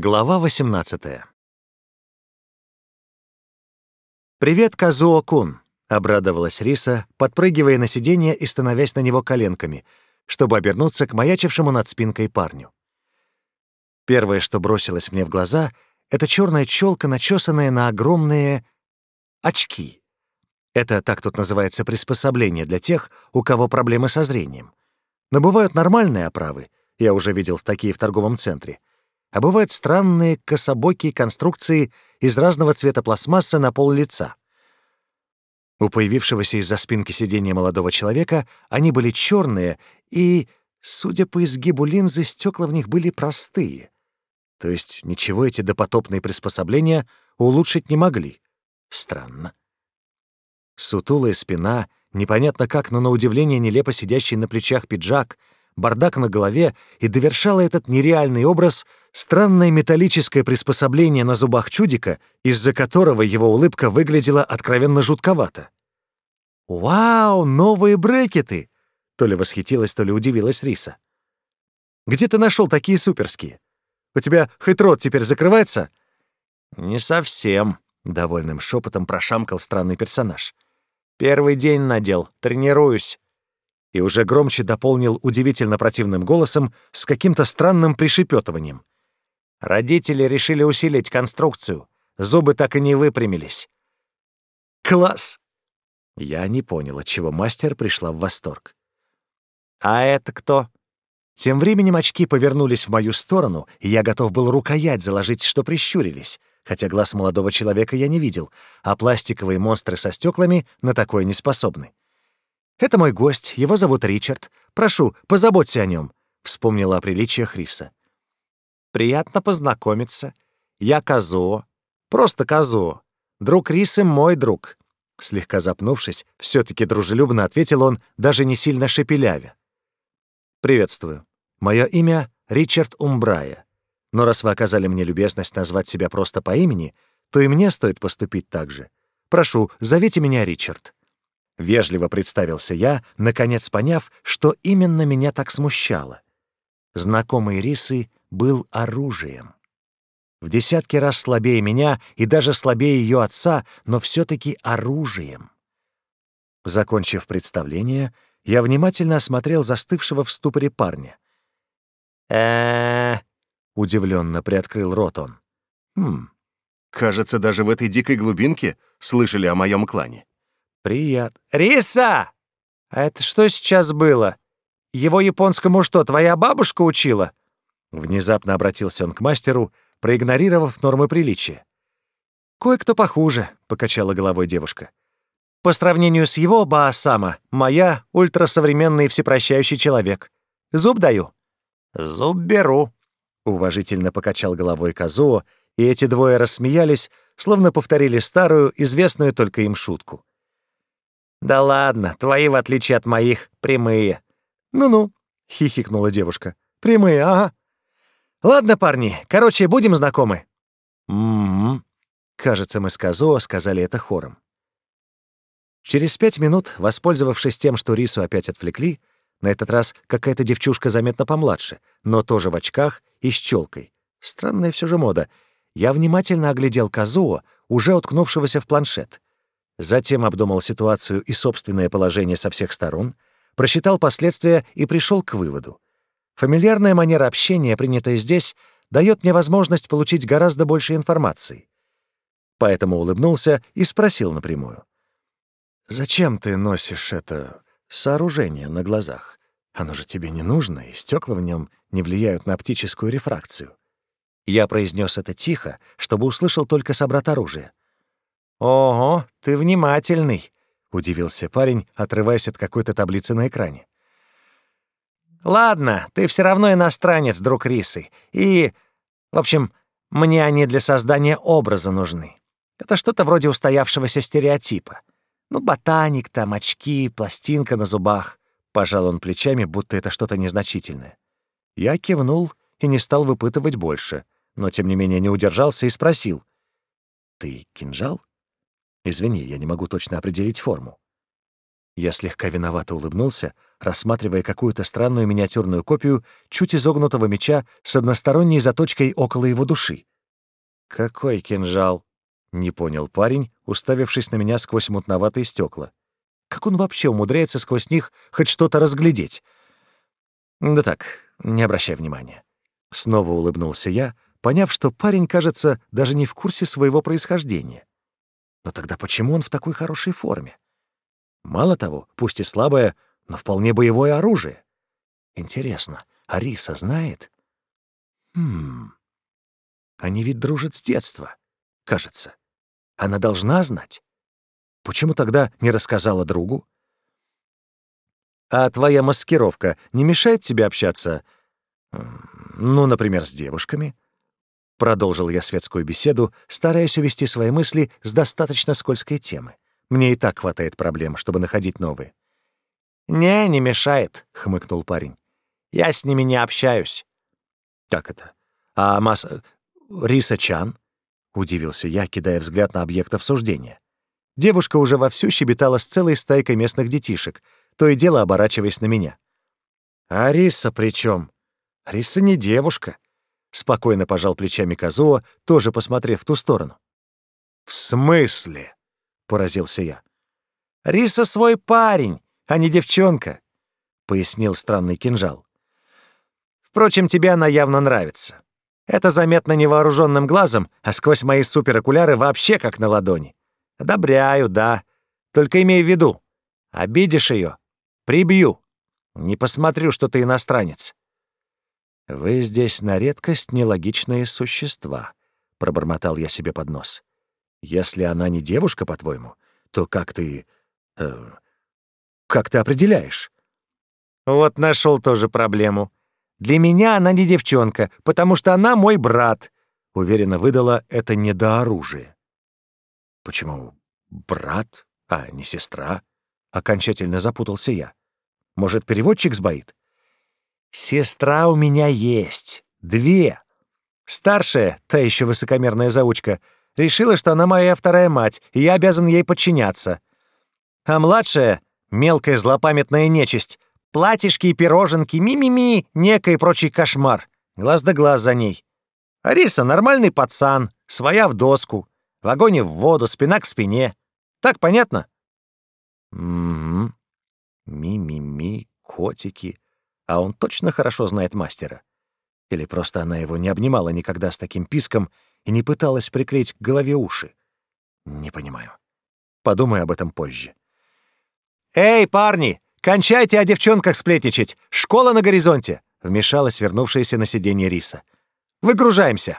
Глава 18 «Привет, Казуо-кун!» — обрадовалась Риса, подпрыгивая на сиденье и становясь на него коленками, чтобы обернуться к маячившему над спинкой парню. Первое, что бросилось мне в глаза, — это черная челка, начесанная на огромные очки. Это так тут называется приспособление для тех, у кого проблемы со зрением. Но бывают нормальные оправы, я уже видел такие в торговом центре — а бывают странные кособокие конструкции из разного цвета пластмасса на пол лица. У появившегося из-за спинки сиденья молодого человека они были черные, и, судя по изгибу линзы, стекла в них были простые. То есть ничего эти допотопные приспособления улучшить не могли. Странно. Сутулая спина, непонятно как, но на удивление нелепо сидящий на плечах пиджак — бардак на голове и довершало этот нереальный образ странное металлическое приспособление на зубах чудика, из-за которого его улыбка выглядела откровенно жутковато. «Вау, новые брекеты!» То ли восхитилась, то ли удивилась Риса. «Где ты нашел такие суперские? У тебя хоть рот теперь закрывается?» «Не совсем», — довольным шепотом прошамкал странный персонаж. «Первый день надел, тренируюсь и уже громче дополнил удивительно противным голосом с каким-то странным пришепетыванием. Родители решили усилить конструкцию. Зубы так и не выпрямились. «Класс!» Я не понял, от чего мастер пришла в восторг. «А это кто?» Тем временем очки повернулись в мою сторону, и я готов был рукоять заложить, что прищурились, хотя глаз молодого человека я не видел, а пластиковые монстры со стеклами на такое не способны. «Это мой гость, его зовут Ричард. Прошу, позаботься о нем», — вспомнила о приличиях Риса. «Приятно познакомиться. Я Казо. Просто Казо. Друг Рисы — мой друг». Слегка запнувшись, все таки дружелюбно ответил он, даже не сильно шепелявя. «Приветствую. Мое имя — Ричард Умбрая. Но раз вы оказали мне любезность назвать себя просто по имени, то и мне стоит поступить так же. Прошу, зовите меня Ричард». — вежливо представился я, наконец поняв, что именно меня так смущало. Знакомый Рисы был оружием. В десятки раз слабее меня и даже слабее ее отца, но все-таки оружием. Закончив представление, я внимательно осмотрел застывшего в ступоре парня. э удивленно приоткрыл рот он. «Хм, кажется, даже в этой дикой глубинке слышали о моем клане». Привет. Риса! А это что сейчас было? Его японскому что, твоя бабушка учила? Внезапно обратился он к мастеру, проигнорировав нормы приличия. «Кое-кто похуже», — покачала головой девушка. «По сравнению с его Баасама, моя ультрасовременный и всепрощающий человек. Зуб даю». «Зуб беру», — уважительно покачал головой Казуо, и эти двое рассмеялись, словно повторили старую, известную только им шутку. Да ладно, твои, в отличие от моих, прямые. Ну-ну, хихикнула девушка. Прямые, ага. Ладно, парни, короче, будем знакомы. Угу. Кажется, мы с Казо сказали это хором. Через пять минут, воспользовавшись тем, что Рису опять отвлекли, на этот раз какая-то девчушка заметно помладше, но тоже в очках и с челкой. Странная все же мода. Я внимательно оглядел Казуо, уже уткнувшегося в планшет — затем обдумал ситуацию и собственное положение со всех сторон, просчитал последствия и пришел к выводу. Фамильярная манера общения, принятая здесь, дает мне возможность получить гораздо больше информации. Поэтому улыбнулся и спросил напрямую. «Зачем ты носишь это сооружение на глазах? Оно же тебе не нужно, и стекла в нем не влияют на оптическую рефракцию». Я произнес это тихо, чтобы услышал только собрат оружия. «Ого, ты внимательный!» — удивился парень, отрываясь от какой-то таблицы на экране. «Ладно, ты все равно иностранец, друг Рисы. И, в общем, мне они для создания образа нужны. Это что-то вроде устоявшегося стереотипа. Ну, ботаник там, очки, пластинка на зубах». Пожал он плечами, будто это что-то незначительное. Я кивнул и не стал выпытывать больше, но, тем не менее, не удержался и спросил. «Ты кинжал?» «Извини, я не могу точно определить форму». Я слегка виновато улыбнулся, рассматривая какую-то странную миниатюрную копию чуть изогнутого меча с односторонней заточкой около его души. «Какой кинжал?» — не понял парень, уставившись на меня сквозь мутноватые стекла. «Как он вообще умудряется сквозь них хоть что-то разглядеть?» «Да так, не обращай внимания». Снова улыбнулся я, поняв, что парень, кажется, даже не в курсе своего происхождения. Но тогда почему он в такой хорошей форме? Мало того, пусть и слабое, но вполне боевое оружие. Интересно, Ариса знает? Хм... Они ведь дружат с детства, кажется. Она должна знать. Почему тогда не рассказала другу? А твоя маскировка не мешает тебе общаться, ну, например, с девушками? Продолжил я светскую беседу, стараясь увести свои мысли с достаточно скользкой темы. Мне и так хватает проблем, чтобы находить новые. «Не, не мешает», — хмыкнул парень. «Я с ними не общаюсь». Так это? А Мас... Риса Чан?» — удивился я, кидая взгляд на объект обсуждения. Девушка уже вовсю щебетала с целой стайкой местных детишек, то и дело оборачиваясь на меня. «А Риса при чем? Риса не девушка», Спокойно пожал плечами Казуо, тоже посмотрев в ту сторону. «В смысле?» — поразился я. «Риса свой парень, а не девчонка», — пояснил странный кинжал. «Впрочем, тебе она явно нравится. Это заметно невооруженным глазом, а сквозь мои суперокуляры вообще как на ладони. Одобряю, да. Только имей в виду, обидишь ее, прибью. Не посмотрю, что ты иностранец. «Вы здесь на редкость нелогичные существа», — пробормотал я себе под нос. «Если она не девушка, по-твоему, то как ты... Э, как ты определяешь?» «Вот нашел тоже проблему. Для меня она не девчонка, потому что она мой брат», — уверенно выдала это недооружие. «Почему брат, а не сестра?» — окончательно запутался я. «Может, переводчик сбоит? Сестра у меня есть. Две. Старшая, та еще высокомерная заучка, решила, что она моя вторая мать, и я обязан ей подчиняться. А младшая, мелкая злопамятная нечисть, платишки и пироженки, ми-ми-ми, некой прочий кошмар. Глаз да глаз за ней. Ариса — нормальный пацан, своя в доску, в огонь в воду, спина к спине. Так понятно? Угу. Ми-ми-ми, котики а он точно хорошо знает мастера. Или просто она его не обнимала никогда с таким писком и не пыталась приклеить к голове уши. Не понимаю. Подумай об этом позже. «Эй, парни, кончайте о девчонках сплетничать! Школа на горизонте!» — вмешалась вернувшаяся на сиденье Риса. «Выгружаемся!»